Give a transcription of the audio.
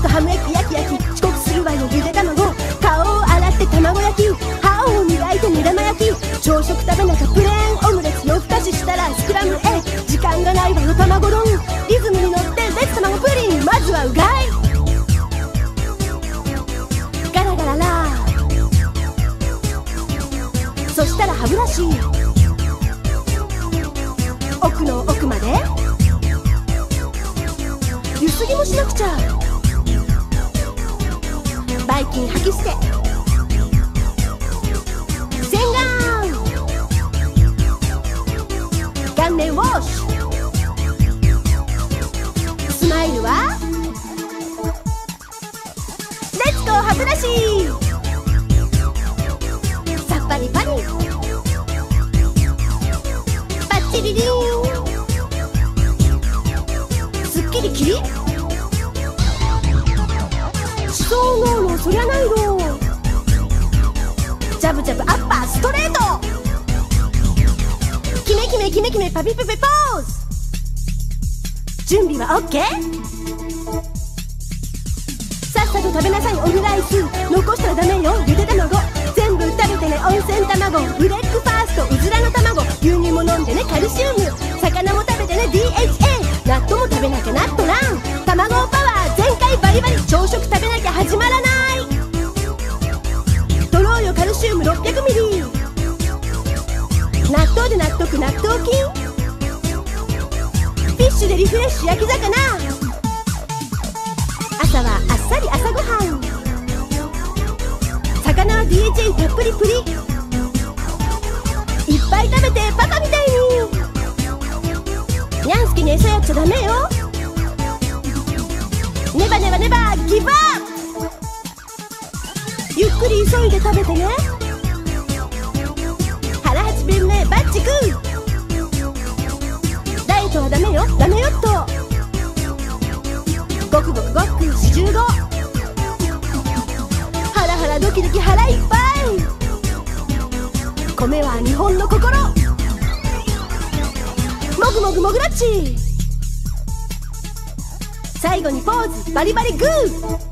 とハムエッグ焼き焼き遅刻するわよゆで卵顔を洗って卵焼き。歯を磨いて目玉焼き。朝食食べなき。ゃプレーンオムレツ夜更かししたらスクラムエ時間がないわよ卵丼リズムに乗ってレッツ卵プリンまずはうがいガラガララそしたら歯ブラシ奥の奥までゆすぎもしなくちゃバイキン吐き捨て。洗顔。顔面ウォッシュ。スマイルは？レッツゴー歯ブラシ。さっぱりパリバッチリリン。すっきりキリッ歯槽膿漏そりゃないろジャブジャブアッパーストレートキメキメキメキメパピプペポーズ。準備はオッケー。さっさと食べなさい。オムライス残したらダメよゆで卵全部食べてね。温泉卵。ブレックファースト。うずらの卵。牛乳も飲んでねカルシウム魚も食べてね。DHA 納豆も食べなきゃナッバリバリ朝食食べなきゃ始まらない。取ろうよカルシウム600ミリ。納豆で納得納豆菌。フィッシュでリフレッシュ焼き魚。朝はあっさり朝ごはん。魚は DHA たっぷりプリ。いっぱい食べてパパみたいに。にゃんすけに餌やっちゃダメよ。ネバネバネバギブアップ。ゆっくり急いで食べてね。腹八分目バッチグーダイエットはダメよ。ダメよっと。ごくごくごく四十五ハラハラドキドキ腹いっぱい。米は日本の心。もぐもぐもぐらっち最後にポーズバリバリグー